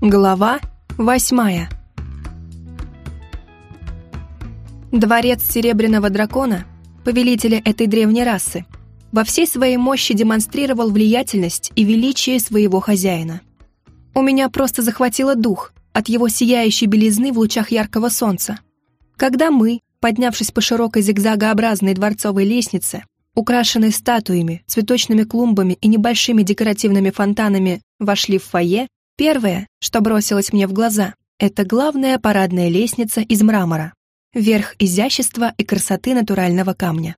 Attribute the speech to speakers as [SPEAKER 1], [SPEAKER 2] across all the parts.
[SPEAKER 1] Глава восьмая Дворец Серебряного Дракона, повелителя этой древней расы, во всей своей мощи демонстрировал влиятельность и величие своего хозяина. У меня просто захватило дух от его сияющей белизны в лучах яркого солнца. Когда мы, поднявшись по широкой зигзагообразной дворцовой лестнице, украшенной статуями, цветочными клумбами и небольшими декоративными фонтанами, вошли в фойе, Первое, что бросилось мне в глаза, это главная парадная лестница из мрамора. Верх изящества и красоты натурального камня.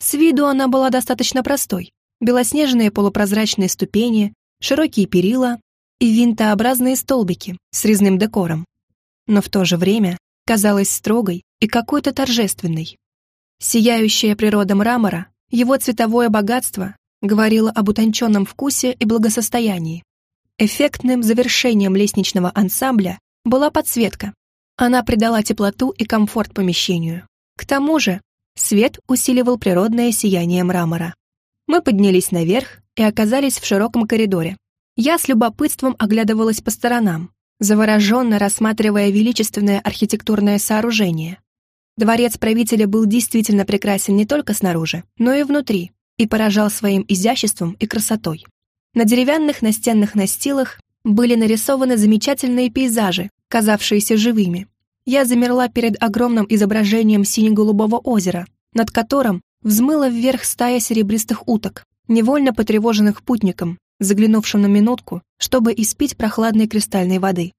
[SPEAKER 1] С виду она была достаточно простой. Белоснежные полупрозрачные ступени, широкие перила и винтообразные столбики с резным декором. Но в то же время казалась строгой и какой-то торжественной. Сияющая природа мрамора, его цветовое богатство говорило об утонченном вкусе и благосостоянии. Эффектным завершением лестничного ансамбля была подсветка. Она придала теплоту и комфорт помещению. К тому же свет усиливал природное сияние мрамора. Мы поднялись наверх и оказались в широком коридоре. Я с любопытством оглядывалась по сторонам, завороженно рассматривая величественное архитектурное сооружение. Дворец правителя был действительно прекрасен не только снаружи, но и внутри, и поражал своим изяществом и красотой. На деревянных настенных настилах были нарисованы замечательные пейзажи, казавшиеся живыми. Я замерла перед огромным изображением сине-голубого озера, над которым взмыла вверх стая серебристых уток, невольно потревоженных путником, заглянувшим на минутку, чтобы испить прохладной кристальной воды.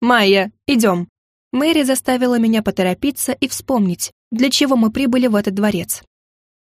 [SPEAKER 1] «Майя, идем!» Мэри заставила меня поторопиться и вспомнить, для чего мы прибыли в этот дворец.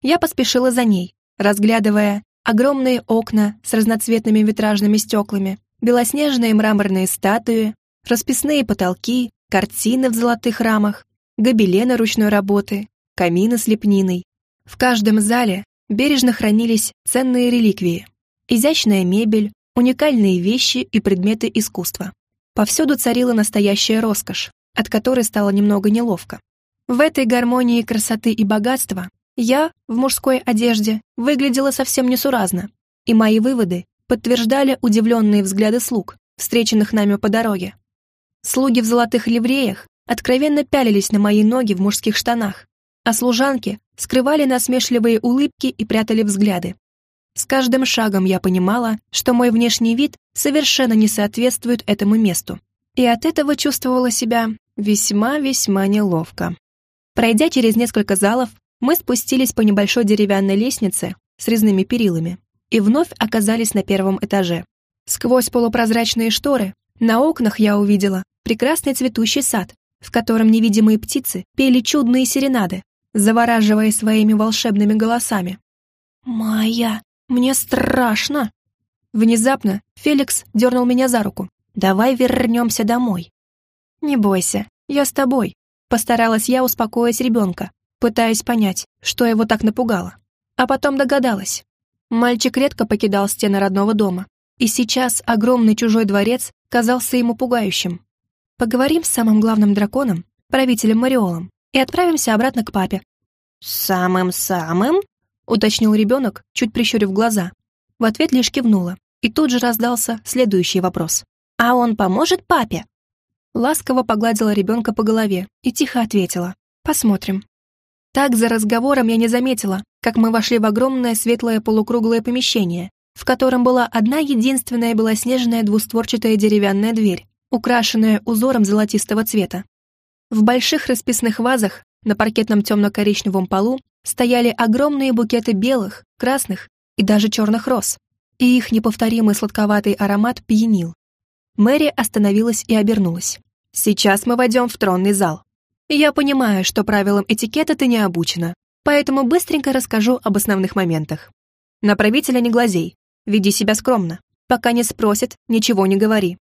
[SPEAKER 1] Я поспешила за ней, разглядывая Огромные окна с разноцветными витражными стеклами, белоснежные мраморные статуи, расписные потолки, картины в золотых рамах, гобелены ручной работы, камины с лепниной. В каждом зале бережно хранились ценные реликвии, изящная мебель, уникальные вещи и предметы искусства. Повсюду царила настоящая роскошь, от которой стало немного неловко. В этой гармонии красоты и богатства я, в мужской одежде, выглядела совсем несуразно, и мои выводы подтверждали удивленные взгляды слуг, встреченных нами по дороге. Слуги в золотых ливреях откровенно пялились на мои ноги в мужских штанах, а служанки скрывали насмешливые улыбки и прятали взгляды. С каждым шагом я понимала, что мой внешний вид совершенно не соответствует этому месту, и от этого чувствовала себя весьма-весьма неловко. Пройдя через несколько залов, мы спустились по небольшой деревянной лестнице с резными перилами и вновь оказались на первом этаже. Сквозь полупрозрачные шторы на окнах я увидела прекрасный цветущий сад, в котором невидимые птицы пели чудные серенады, завораживая своими волшебными голосами. «Майя, мне страшно!» Внезапно Феликс дернул меня за руку. «Давай вернемся домой». «Не бойся, я с тобой», — постаралась я успокоить ребенка, пытаясь понять, что его так напугало. А потом догадалась. Мальчик редко покидал стены родного дома, и сейчас огромный чужой дворец казался ему пугающим. Поговорим с самым главным драконом, правителем Мариолом, и отправимся обратно к папе. «Самым-самым?» — уточнил ребенок, чуть прищурив глаза. В ответ лишь кивнула, и тут же раздался следующий вопрос. «А он поможет папе?» Ласково погладила ребенка по голове и тихо ответила. «Посмотрим». Так за разговором я не заметила, как мы вошли в огромное светлое полукруглое помещение, в котором была одна единственная белоснежная двустворчатая деревянная дверь, украшенная узором золотистого цвета. В больших расписных вазах на паркетном темно-коричневом полу стояли огромные букеты белых, красных и даже черных роз, и их неповторимый сладковатый аромат пьянил. Мэри остановилась и обернулась. «Сейчас мы войдем в тронный зал. Я понимаю, что правилам этикета ты не обучена, поэтому быстренько расскажу об основных моментах. На правителя не глазей, веди себя скромно. Пока не спросят, ничего не говори.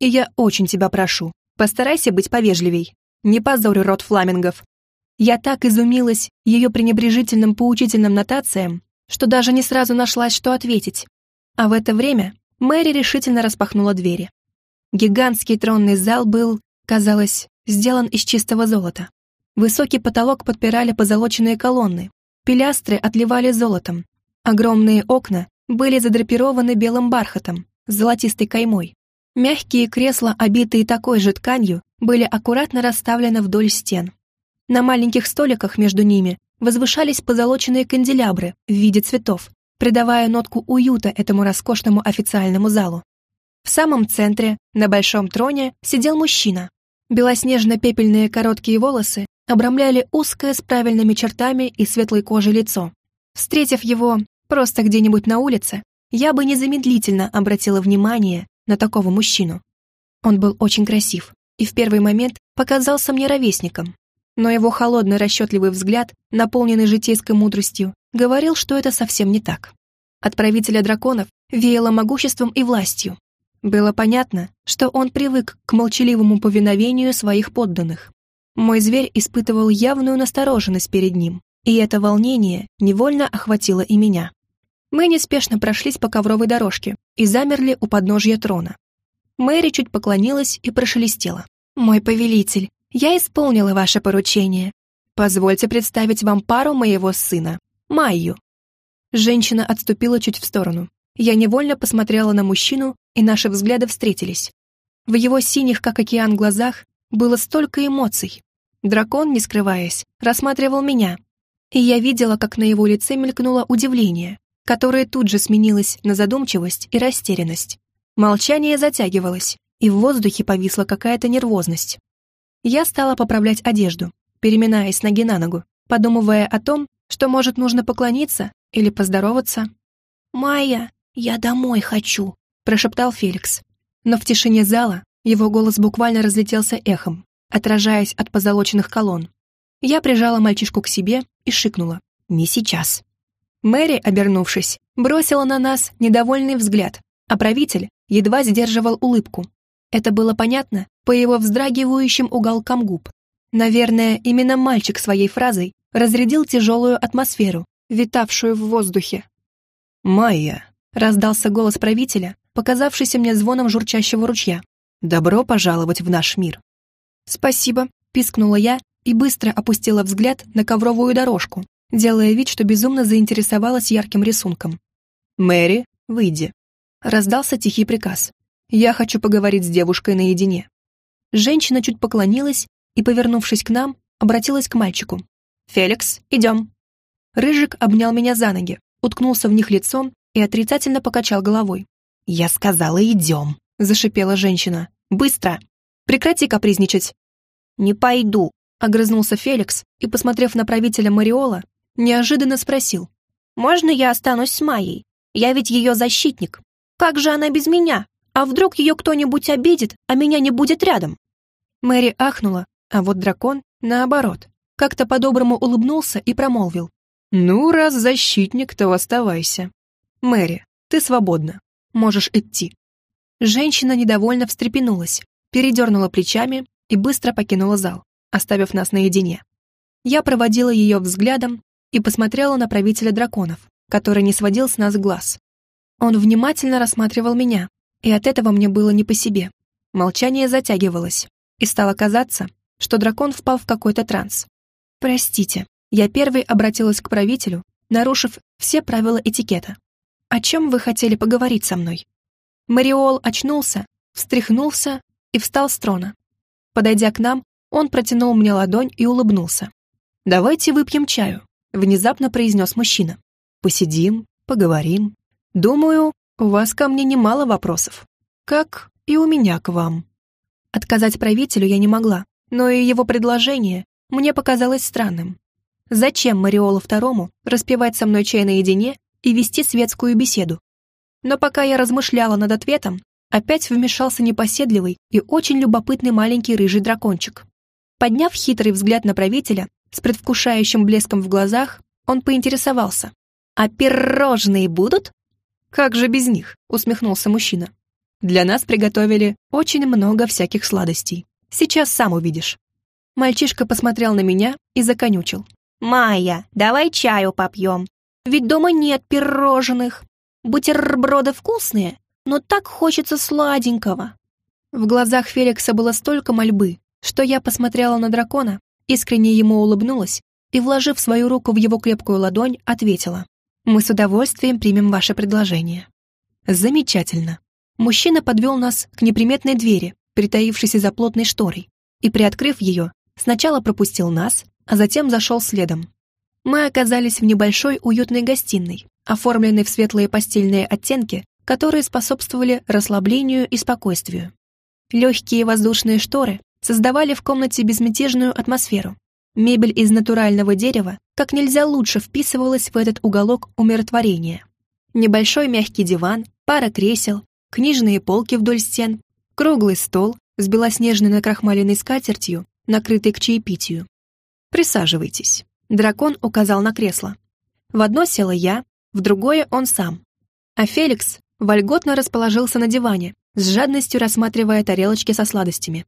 [SPEAKER 1] И я очень тебя прошу, постарайся быть повежливей. Не позорь рот фламингов. Я так изумилась ее пренебрежительным поучительным нотациям, что даже не сразу нашлась, что ответить. А в это время Мэри решительно распахнула двери. Гигантский тронный зал был, казалось, сделан из чистого золота. Высокий потолок подпирали позолоченные колонны, пилястры отливали золотом. Огромные окна были задрапированы белым бархатом с золотистой каймой. Мягкие кресла, обитые такой же тканью, были аккуратно расставлены вдоль стен. На маленьких столиках между ними возвышались позолоченные канделябры в виде цветов, придавая нотку уюта этому роскошному официальному залу. В самом центре, на большом троне, сидел мужчина. Белоснежно-пепельные короткие волосы обрамляли узкое с правильными чертами и светлой кожей лицо. Встретив его просто где-нибудь на улице, я бы незамедлительно обратила внимание на такого мужчину. Он был очень красив и в первый момент показался мне ровесником, но его холодный расчетливый взгляд, наполненный житейской мудростью, говорил, что это совсем не так. Отправителя драконов веяло могуществом и властью. Было понятно, что он привык к молчаливому повиновению своих подданных. Мой зверь испытывал явную настороженность перед ним, и это волнение невольно охватило и меня. Мы неспешно прошлись по ковровой дорожке и замерли у подножья трона. Мэри чуть поклонилась и прошелестела. «Мой повелитель, я исполнила ваше поручение. Позвольте представить вам пару моего сына, Майю». Женщина отступила чуть в сторону. Я невольно посмотрела на мужчину, и наши взгляды встретились. В его синих, как океан, глазах было столько эмоций. Дракон, не скрываясь, рассматривал меня, и я видела, как на его лице мелькнуло удивление, которое тут же сменилось на задумчивость и растерянность. Молчание затягивалось, и в воздухе повисла какая-то нервозность. Я стала поправлять одежду, переминаясь ноги на ногу, подумывая о том, что, может, нужно поклониться или поздороваться. «Майя, я домой хочу», — прошептал Феликс. Но в тишине зала его голос буквально разлетелся эхом, отражаясь от позолоченных колонн. Я прижала мальчишку к себе и шикнула. «Не сейчас». Мэри, обернувшись, бросила на нас недовольный взгляд, а правитель едва сдерживал улыбку. Это было понятно по его вздрагивающим уголкам губ. Наверное, именно мальчик своей фразой разрядил тяжелую атмосферу, витавшую в воздухе.
[SPEAKER 2] «Майя», — раздался голос правителя, показавшийся мне звоном журчащего ручья. «Добро пожаловать в наш мир».
[SPEAKER 1] «Спасибо», — пискнула я и быстро опустила взгляд на ковровую дорожку, делая вид, что безумно заинтересовалась ярким рисунком.
[SPEAKER 2] «Мэри, выйди», — раздался тихий приказ. «Я хочу поговорить с девушкой наедине».
[SPEAKER 1] Женщина чуть поклонилась и, повернувшись к нам, обратилась к мальчику. «Феликс, идем». Рыжик обнял меня за ноги, уткнулся в них лицом и отрицательно покачал головой.
[SPEAKER 2] «Я сказала, идем», — зашипела женщина. «Быстро! Прекрати капризничать!»
[SPEAKER 1] «Не пойду», — огрызнулся Феликс и, посмотрев на правителя Мариола, неожиданно спросил. «Можно я останусь с Майей? Я ведь ее защитник. Как же она без меня? А вдруг ее кто-нибудь обидит, а меня не будет рядом?» Мэри ахнула, а вот дракон, наоборот, как-то по-доброму улыбнулся и промолвил.
[SPEAKER 2] «Ну, раз защитник, то оставайся. Мэри, ты свободна. Можешь идти».
[SPEAKER 1] Женщина недовольно встрепенулась, передернула плечами и быстро покинула зал, оставив нас наедине. Я проводила ее взглядом и посмотрела на правителя драконов, который не сводил с нас глаз. Он внимательно рассматривал меня, и от этого мне было не по себе. Молчание затягивалось, и стало казаться, что дракон впал в какой-то транс. «Простите», я первой обратилась к правителю, нарушив все правила этикета. «О чем вы хотели поговорить со мной?» Мариол очнулся, встряхнулся и встал с трона. Подойдя к нам, он протянул мне ладонь и улыбнулся. «Давайте выпьем чаю», — внезапно произнес мужчина. «Посидим, поговорим. Думаю, у вас ко мне немало вопросов. Как и у меня к вам». Отказать правителю я не могла, но и его предложение мне показалось странным. Зачем Мариолу Второму распевать со мной чай наедине и вести светскую беседу? Но пока я размышляла над ответом, опять вмешался непоседливый и очень любопытный маленький рыжий дракончик. Подняв хитрый взгляд на правителя, с предвкушающим блеском в глазах, он поинтересовался. «А пирожные будут?» «Как же без них?» — усмехнулся мужчина. «Для нас приготовили очень много всяких сладостей. Сейчас сам увидишь». Мальчишка посмотрел на меня и законючил. «Майя, давай чаю попьем. Ведь дома нет пирожных. Бутерброды вкусные, но так хочется сладенького». В глазах Феликса было столько мольбы, что я посмотрела на дракона, искренне ему улыбнулась и, вложив свою руку в его крепкую ладонь, ответила. «Мы с удовольствием примем ваше предложение». «Замечательно». Мужчина подвел нас к неприметной двери, притаившейся за плотной шторой, и, приоткрыв ее, сначала пропустил нас, а затем зашел следом. Мы оказались в небольшой уютной гостиной, оформленной в светлые постельные оттенки, которые способствовали расслаблению и спокойствию. Легкие воздушные шторы создавали в комнате безмятежную атмосферу. Мебель из натурального дерева как нельзя лучше вписывалась в этот уголок умиротворения. Небольшой мягкий диван, пара кресел, книжные полки вдоль стен, круглый стол с белоснежной накрахмаленной скатертью, накрытой к чаепитию. «Присаживайтесь». Дракон указал на кресло. В одно села я, в другое он сам. А Феликс вольготно расположился на диване, с жадностью рассматривая тарелочки со сладостями.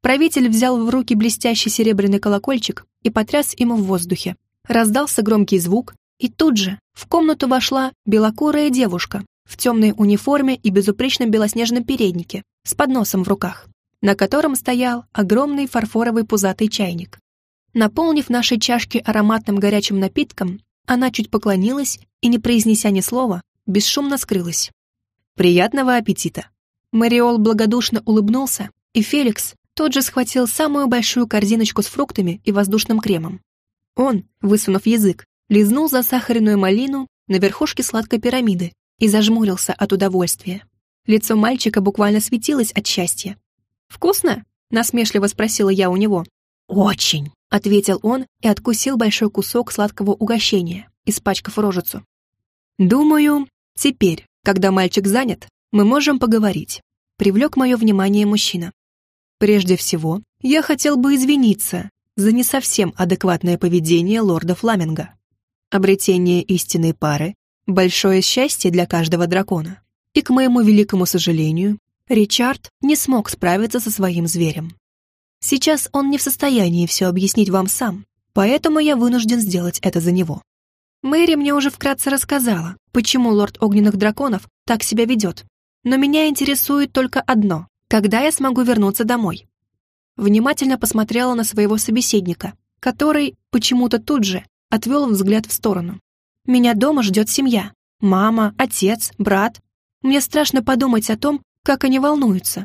[SPEAKER 1] Правитель взял в руки блестящий серебряный колокольчик и потряс ему в воздухе. Раздался громкий звук, и тут же в комнату вошла белокурая девушка в темной униформе и безупречном белоснежном переднике с подносом в руках, на котором стоял огромный фарфоровый пузатый чайник. Наполнив наши чашки ароматным горячим напитком, она чуть поклонилась и, не произнеся ни слова, бесшумно скрылась. «Приятного аппетита!» Мариол благодушно улыбнулся, и Феликс тот же схватил самую большую корзиночку с фруктами и воздушным кремом. Он, высунув язык, лизнул засахаренную малину на верхушке сладкой пирамиды и зажмурился от удовольствия. Лицо мальчика буквально светилось от счастья. «Вкусно?» — насмешливо спросила я у него. «Очень!» — ответил он и откусил большой кусок сладкого угощения, испачкав рожицу. «Думаю, теперь, когда мальчик занят, мы можем поговорить», — привлек мое внимание мужчина. «Прежде всего, я хотел бы извиниться за не совсем адекватное поведение лорда Фламинга. Обретение истинной пары — большое счастье для каждого дракона. И, к моему великому сожалению, Ричард не смог справиться со своим зверем. Сейчас он не в состоянии все объяснить вам сам, поэтому я вынужден сделать это за него. Мэри мне уже вкратце рассказала, почему лорд огненных драконов так себя ведет. Но меня интересует только одно — когда я смогу вернуться домой? Внимательно посмотрела на своего собеседника, который почему-то тут же отвел взгляд в сторону. Меня дома ждет семья. Мама, отец, брат. Мне страшно подумать о том, как они волнуются.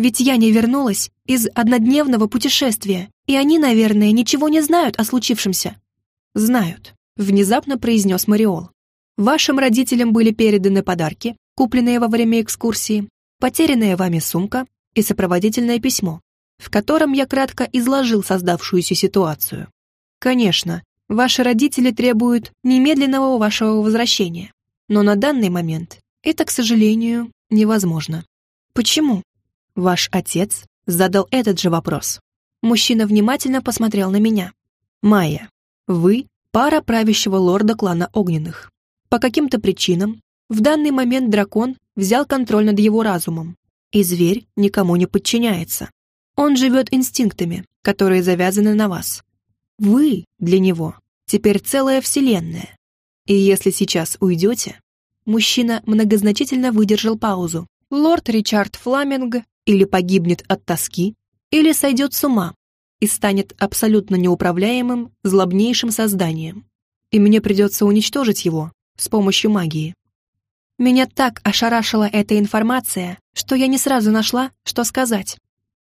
[SPEAKER 1] Ведь я не вернулась из однодневного путешествия, и они, наверное, ничего не знают о случившемся. Знают, внезапно произнес Мариол. Вашим родителям были переданы подарки, купленные во время экскурсии, потерянная вами сумка и сопроводительное письмо, в котором я кратко изложил создавшуюся ситуацию. Конечно, ваши родители требуют немедленного вашего возвращения, но на данный момент это, к сожалению, невозможно. Почему? Ваш отец задал этот же вопрос. Мужчина внимательно посмотрел на меня. Майя, вы пара правящего лорда клана Огненных. По каким-то причинам в данный момент дракон взял контроль над его разумом, и зверь никому не подчиняется. Он живет инстинктами, которые завязаны на вас. Вы для него теперь целая вселенная. И если сейчас уйдете... Мужчина многозначительно выдержал паузу. Лорд Ричард Фламинг или погибнет от тоски, или сойдет с ума и станет абсолютно неуправляемым, злобнейшим созданием. И мне придется уничтожить его, с помощью магии. Меня так ошарашила эта информация, что я не сразу нашла, что сказать.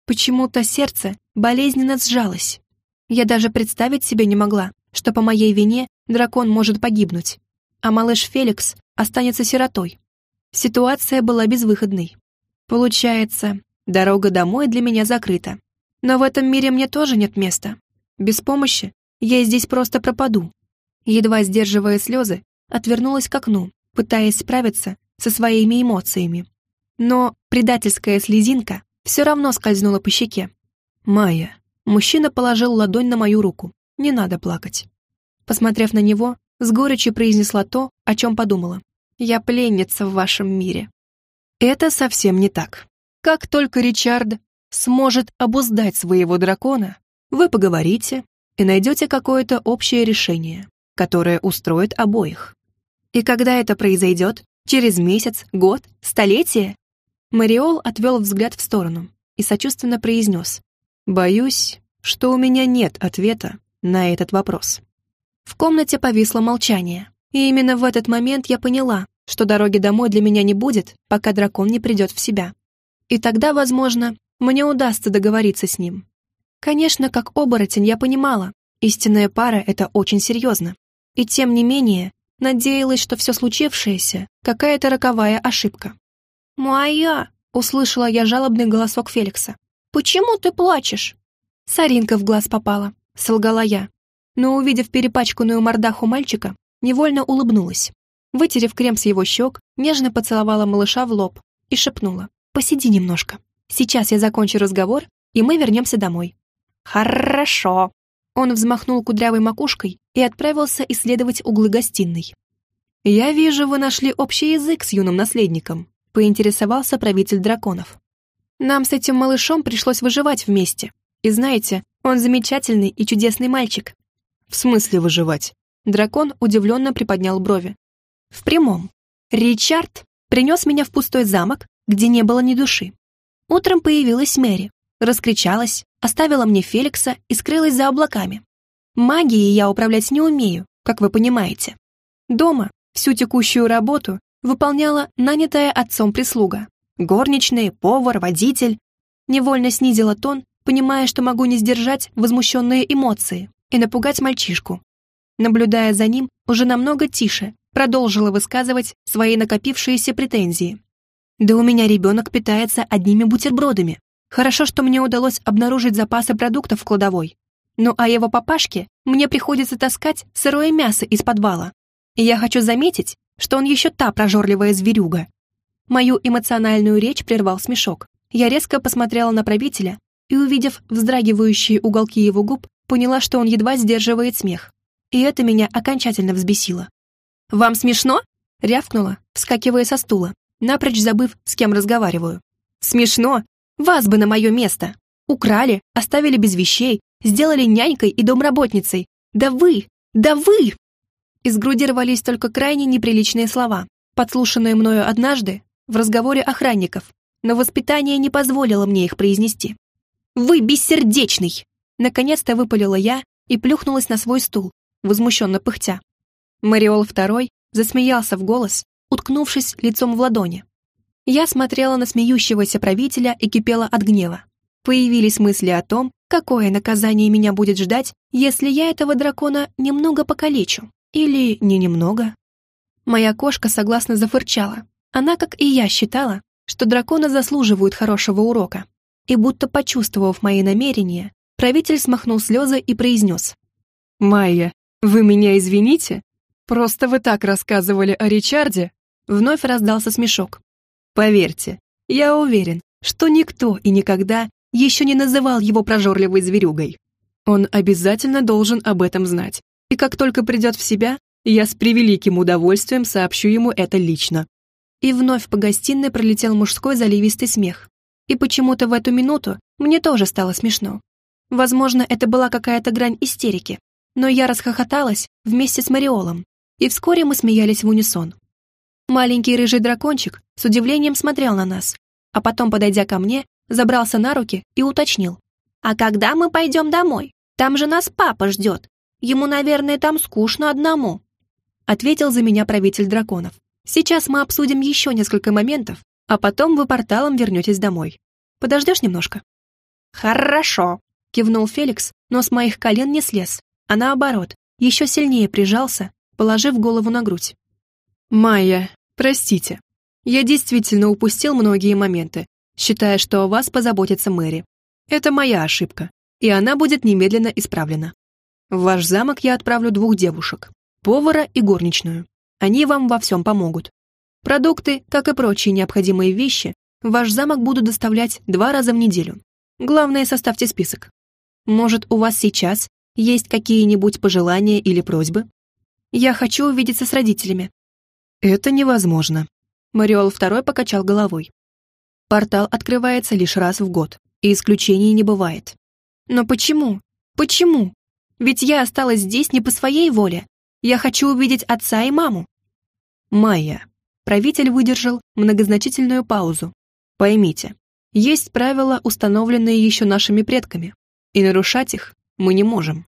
[SPEAKER 1] Почему-то сердце болезненно сжалось. Я даже представить себе не могла, что по моей вине дракон может погибнуть, а малыш Феликс останется сиротой. Ситуация была безвыходной. Получается, дорога домой для меня закрыта. Но в этом мире мне тоже нет места. Без помощи я здесь просто пропаду. Едва сдерживая слезы, отвернулась к окну, пытаясь справиться со своими эмоциями. Но предательская слезинка все равно скользнула по щеке. «Майя». Мужчина положил ладонь на мою руку. «Не надо плакать». Посмотрев на него, с горечью произнесла то, о чем подумала. «Я пленница в вашем мире». Это совсем не так. Как только Ричард сможет обуздать своего дракона, вы поговорите и найдете какое-то общее решение которое устроит обоих. И когда это произойдет? Через месяц, год, столетие? Мариол отвел взгляд в сторону и сочувственно произнес. «Боюсь, что у меня нет ответа на этот вопрос». В комнате повисло молчание, и именно в этот момент я поняла, что дороги домой для меня не будет, пока дракон не придет в себя. И тогда, возможно, мне удастся договориться с ним. Конечно, как оборотень я понимала, истинная пара — это очень серьезно. И тем не менее, надеялась, что все случившееся — какая-то роковая ошибка. «Моя!» — услышала я жалобный голосок Феликса. «Почему ты плачешь?» Саринка в глаз попала, солгала я. Но, увидев перепачканную мордаху мальчика, невольно улыбнулась. Вытерев крем с его щек, нежно поцеловала малыша в лоб и шепнула. «Посиди немножко. Сейчас я закончу разговор, и мы вернемся домой». «Хорошо». Он взмахнул кудрявой макушкой и отправился исследовать углы гостиной. «Я вижу, вы нашли общий язык с юным наследником», поинтересовался правитель драконов. «Нам с этим малышом пришлось выживать вместе. И знаете, он замечательный и чудесный мальчик».
[SPEAKER 2] «В смысле выживать?»
[SPEAKER 1] Дракон удивленно приподнял брови. «В прямом. Ричард принес меня в пустой замок, где не было ни души. Утром появилась Мэри, раскричалась, оставила мне Феликса и скрылась за облаками. Магией я управлять не умею, как вы понимаете. Дома всю текущую работу выполняла нанятая отцом прислуга. Горничные, повар, водитель. Невольно снизила тон, понимая, что могу не сдержать возмущенные эмоции и напугать мальчишку. Наблюдая за ним, уже намного тише, продолжила высказывать свои накопившиеся претензии. Да у меня ребенок питается одними бутербродами. Хорошо, что мне удалось обнаружить запасы продуктов в кладовой. Ну а его папашке мне приходится таскать сырое мясо из подвала. И я хочу заметить, что он еще та прожорливая зверюга. Мою эмоциональную речь прервал смешок. Я резко посмотрела на правителя и, увидев вздрагивающие уголки его губ, поняла, что он едва сдерживает смех. И это меня окончательно взбесило. «Вам смешно?» — рявкнула, вскакивая со стула напрочь забыв, с кем разговариваю. «Смешно! Вас бы на мое место! Украли, оставили без вещей, сделали нянькой и домработницей! Да вы! Да вы!» Из груди рвались только крайне неприличные слова, подслушанные мною однажды в разговоре охранников, но воспитание не позволило мне их произнести. «Вы бессердечный!» Наконец-то выпалила я и плюхнулась на свой стул, возмущенно пыхтя. Мариол II засмеялся в голос, уткнувшись лицом в ладони. Я смотрела на смеющегося правителя и кипела от гнева. Появились мысли о том, какое наказание меня будет ждать, если я этого дракона немного покалечу. Или не немного. Моя кошка согласно зафырчала. Она, как и я, считала, что драконы заслуживают хорошего урока. И будто почувствовав мои намерения, правитель смахнул слезы и произнес.
[SPEAKER 2] «Майя, вы меня извините? Просто вы так рассказывали о Ричарде, Вновь раздался смешок. Поверьте, я уверен, что никто и никогда еще не называл его прожорливой зверюгой. Он обязательно должен об этом знать. И как только придет в себя, я с превеликим удовольствием сообщу ему это лично.
[SPEAKER 1] И вновь по гостиной пролетел мужской заливистый смех. И почему-то в эту минуту мне тоже стало смешно. Возможно, это была какая-то грань истерики, но я расхохоталась вместе с Мариолом, и вскоре мы смеялись в унисон. Маленький рыжий дракончик с удивлением смотрел на нас, а потом, подойдя ко мне, забрался на руки и уточнил. «А когда мы пойдем домой? Там же нас папа ждет. Ему, наверное, там скучно одному». Ответил за меня правитель драконов. «Сейчас мы обсудим еще несколько моментов, а потом вы порталом вернетесь домой. Подождешь немножко?» «Хорошо», — кивнул Феликс, но с моих колен не слез, а наоборот, еще сильнее прижался, положив голову на грудь.
[SPEAKER 2] «Майя, простите. Я действительно упустил многие моменты, считая, что о вас позаботится Мэри. Это моя ошибка, и она будет немедленно исправлена. В ваш замок я отправлю двух девушек, повара и горничную. Они вам во всем помогут. Продукты, как и прочие необходимые вещи, в ваш замок буду доставлять два раза в неделю. Главное, составьте список. Может, у вас сейчас есть какие-нибудь пожелания или просьбы?
[SPEAKER 1] Я хочу увидеться с родителями,
[SPEAKER 2] «Это невозможно», — Мариол II покачал головой. «Портал открывается лишь раз в год, и исключений не бывает».
[SPEAKER 1] «Но почему? Почему? Ведь я осталась здесь не по своей воле. Я хочу увидеть отца и маму».
[SPEAKER 2] «Майя», — правитель выдержал многозначительную паузу. «Поймите, есть правила, установленные еще нашими предками, и нарушать их мы не можем.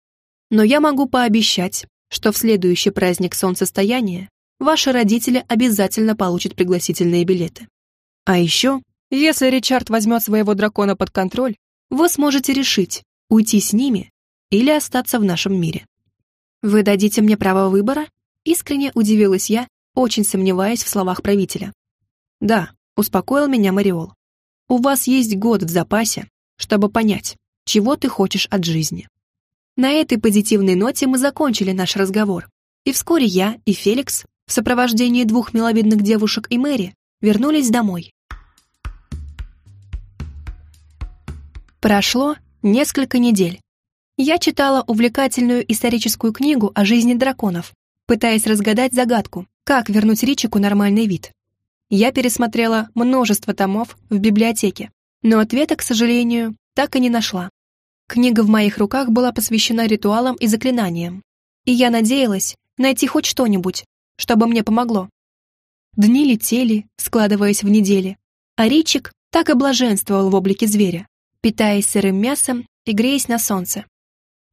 [SPEAKER 2] Но я могу пообещать, что в следующий праздник солнцестояния
[SPEAKER 1] ваши родители обязательно получат пригласительные билеты. А еще, если Ричард возьмет своего дракона под контроль, вы сможете решить, уйти с ними или остаться в нашем мире. Вы дадите мне право выбора? Искренне удивилась я, очень сомневаясь в словах правителя. Да, успокоил меня Мариол. У вас есть год в запасе, чтобы понять, чего ты хочешь от жизни. На этой позитивной ноте мы закончили наш разговор, и вскоре я и Феликс в сопровождении двух миловидных девушек и Мэри вернулись домой. Прошло несколько недель. Я читала увлекательную историческую книгу о жизни драконов, пытаясь разгадать загадку, как вернуть Ричику нормальный вид. Я пересмотрела множество томов в библиотеке, но ответа, к сожалению, так и не нашла. Книга в моих руках была посвящена ритуалам и заклинаниям, и я надеялась найти хоть что-нибудь, чтобы мне помогло. Дни летели, складываясь в недели, а Ричик так и блаженствовал в облике зверя, питаясь сырым мясом и греясь на солнце.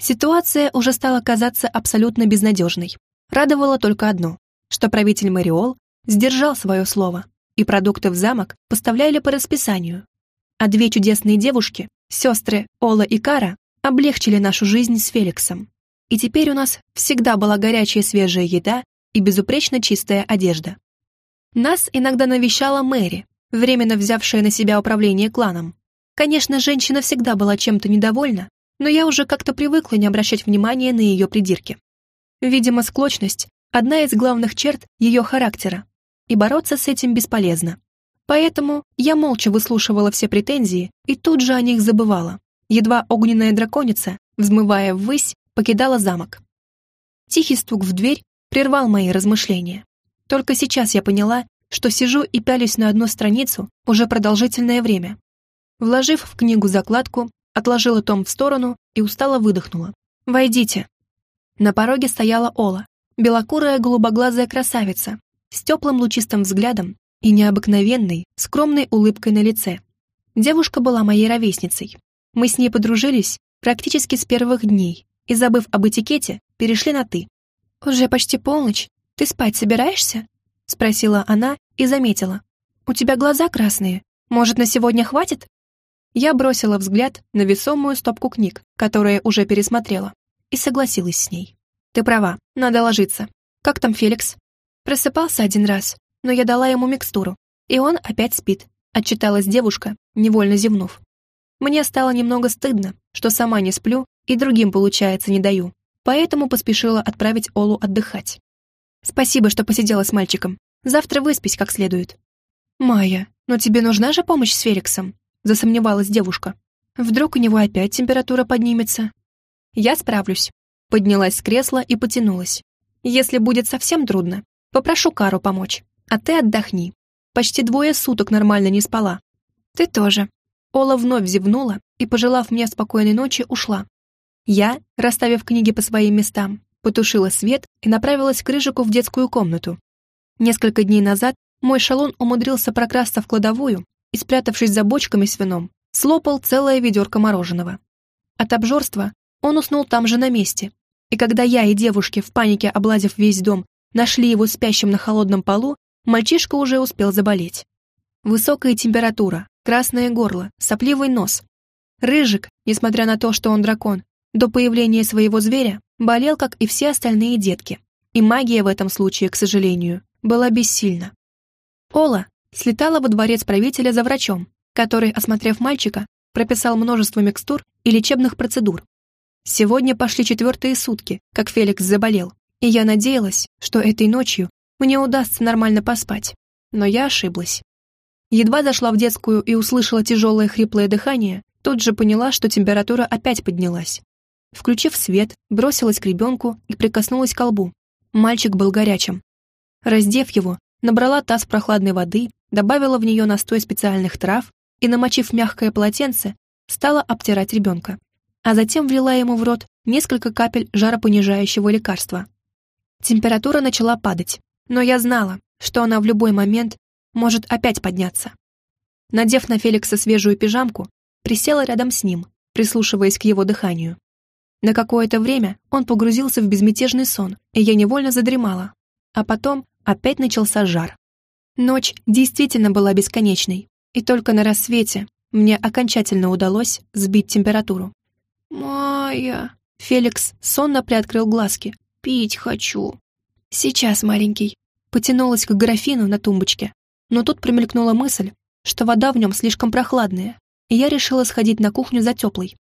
[SPEAKER 1] Ситуация уже стала казаться абсолютно безнадежной. Радовало только одно, что правитель Мариол сдержал свое слово, и продукты в замок поставляли по расписанию. А две чудесные девушки, сестры Ола и Кара, облегчили нашу жизнь с Феликсом. И теперь у нас всегда была горячая свежая еда и безупречно чистая одежда. Нас иногда навещала Мэри, временно взявшая на себя управление кланом. Конечно, женщина всегда была чем-то недовольна, но я уже как-то привыкла не обращать внимания на ее придирки. Видимо, склочность — одна из главных черт ее характера, и бороться с этим бесполезно. Поэтому я молча выслушивала все претензии и тут же о них забывала. Едва огненная драконица, взмывая ввысь, покидала замок. Тихий стук в дверь прервал мои размышления. Только сейчас я поняла, что сижу и пялюсь на одну страницу уже продолжительное время. Вложив в книгу закладку, отложила том в сторону и устало выдохнула. «Войдите». На пороге стояла Ола, белокурая голубоглазая красавица, с теплым лучистым взглядом и необыкновенной, скромной улыбкой на лице. Девушка была моей ровесницей. Мы с ней подружились практически с первых дней и, забыв об этикете, перешли на «ты». «Уже почти полночь. Ты спать собираешься?» — спросила она и заметила. «У тебя глаза красные. Может, на сегодня хватит?» Я бросила взгляд на весомую стопку книг, которые уже пересмотрела, и согласилась с ней. «Ты права, надо ложиться. Как там Феликс?» Просыпался один раз, но я дала ему микстуру, и он опять спит, отчиталась девушка, невольно зевнув. Мне стало немного стыдно, что сама не сплю и другим, получается, не даю поэтому поспешила отправить Олу отдыхать. «Спасибо, что посидела с мальчиком. Завтра выспись как следует». «Майя, но тебе нужна же помощь с Феликсом?» засомневалась девушка. «Вдруг у него опять температура поднимется?» «Я справлюсь». Поднялась с кресла и потянулась. «Если будет совсем трудно, попрошу Кару помочь, а ты отдохни. Почти двое суток нормально не спала». «Ты тоже». Ола вновь зевнула и, пожелав мне спокойной ночи, ушла, я, расставив книги по своим местам, потушила свет и направилась к Рыжику в детскую комнату. Несколько дней назад мой шалун умудрился прокрасться в кладовую и, спрятавшись за бочками с вином, слопал целое ведерко мороженого. От обжорства он уснул там же на месте, и когда я и девушки, в панике облазив весь дом, нашли его спящим на холодном полу, мальчишка уже успел заболеть. Высокая температура, красное горло, сопливый нос. Рыжик, несмотря на то, что он дракон, до появления своего зверя болел, как и все остальные детки. И магия в этом случае, к сожалению, была бессильна. Ола слетала во дворец правителя за врачом, который, осмотрев мальчика, прописал множество микстур и лечебных процедур. Сегодня пошли четвертые сутки, как Феликс заболел, и я надеялась, что этой ночью мне удастся нормально поспать. Но я ошиблась. Едва зашла в детскую и услышала тяжелое хриплое дыхание, тут же поняла, что температура опять поднялась. Включив свет, бросилась к ребенку и прикоснулась к колбу. Мальчик был горячим. Раздев его, набрала таз прохладной воды, добавила в нее настой специальных трав и, намочив мягкое полотенце, стала обтирать ребенка. А затем влила ему в рот несколько капель жаропонижающего лекарства. Температура начала падать, но я знала, что она в любой момент может опять подняться. Надев на Феликса свежую пижамку, присела рядом с ним, прислушиваясь к его дыханию. На какое-то время он погрузился в безмятежный сон, и я невольно задремала. А потом опять начался жар. Ночь действительно была бесконечной, и только на рассвете мне окончательно удалось сбить температуру. «Майя!» Феликс сонно приоткрыл глазки. «Пить хочу!» «Сейчас, маленький!» Потянулась к графину на тумбочке, но тут промелькнула мысль, что вода в нем слишком прохладная, и я решила сходить на кухню за теплой.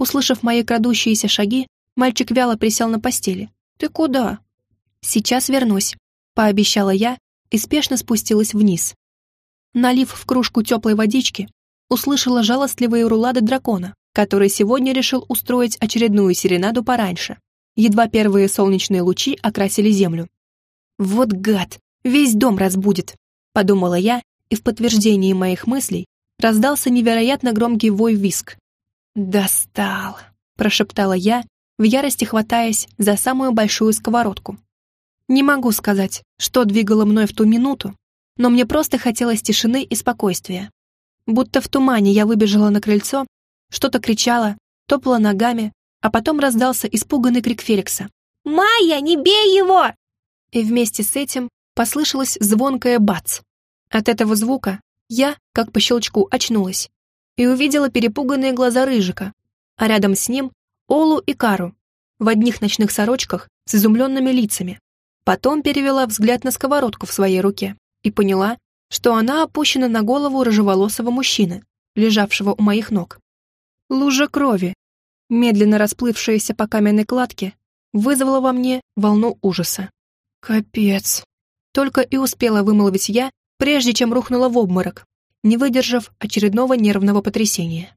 [SPEAKER 1] Услышав мои крадущиеся шаги, мальчик вяло присел на постели. «Ты куда?» «Сейчас вернусь», — пообещала я и спешно спустилась вниз. Налив в кружку теплой водички, услышала жалостливые рулады дракона, который сегодня решил устроить очередную серенаду пораньше. Едва первые солнечные лучи окрасили землю. «Вот гад! Весь дом разбудит!» — подумала я, и в подтверждении моих мыслей раздался невероятно громкий вой виск. «Достал!» — прошептала я, в ярости хватаясь за самую большую сковородку. Не могу сказать, что двигало мной в ту минуту, но мне просто хотелось тишины и спокойствия. Будто в тумане я выбежала на крыльцо, что-то кричала, топала ногами, а потом раздался испуганный крик Феликса. «Майя, не бей его!» И вместе с этим послышалось звонкое бац. От этого звука я, как по щелчку, очнулась и увидела перепуганные глаза Рыжика, а рядом с ним Олу и Кару в одних ночных сорочках с изумленными лицами. Потом перевела взгляд на сковородку в своей руке и поняла, что она опущена на голову рыжеволосого мужчины, лежавшего у моих ног. Лужа крови, медленно расплывшаяся по каменной кладке, вызвала во мне волну ужаса. «Капец!» Только и успела вымолвить я, прежде чем рухнула в обморок, не выдержав очередного нервного потрясения.